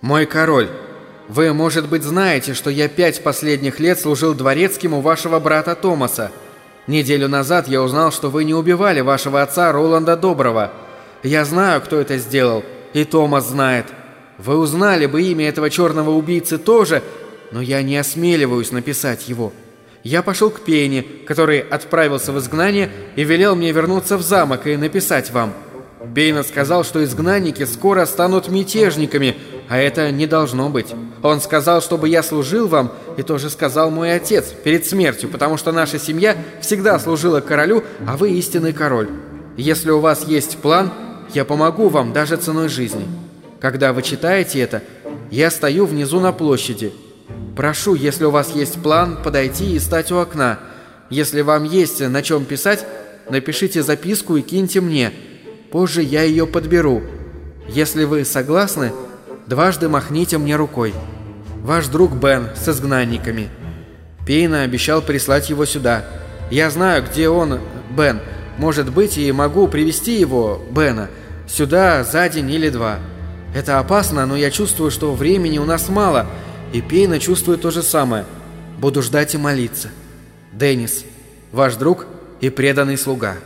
«Мой король, вы, может быть, знаете, что я пять последних лет служил дворецким у вашего брата Томаса. Неделю назад я узнал, что вы не убивали вашего отца Роланда Доброго. Я знаю, кто это сделал, и Томас знает. Вы узнали бы имя этого черного убийцы тоже, но я не осмеливаюсь написать его. Я пошел к Пене, который отправился в изгнание и велел мне вернуться в замок и написать вам. Бейна сказал, что изгнанники скоро станут мятежниками, а это не должно быть. Он сказал, чтобы я служил вам, и тоже сказал мой отец перед смертью, потому что наша семья всегда служила королю, а вы истинный король. Если у вас есть план, я помогу вам даже ценой жизни. Когда вы читаете это, я стою внизу на площади. Прошу, если у вас есть план, подойти и стать у окна. Если вам есть на чем писать, напишите записку и киньте мне. Позже я ее подберу. Если вы согласны, дважды махните мне рукой. Ваш друг Бен с изгнанниками. Пейна обещал прислать его сюда. Я знаю, где он, Бен. Может быть, и могу привести его, Бена, сюда за день или два. Это опасно, но я чувствую, что времени у нас мало, и Пейна чувствует то же самое. Буду ждать и молиться. Деннис, ваш друг и преданный слуга».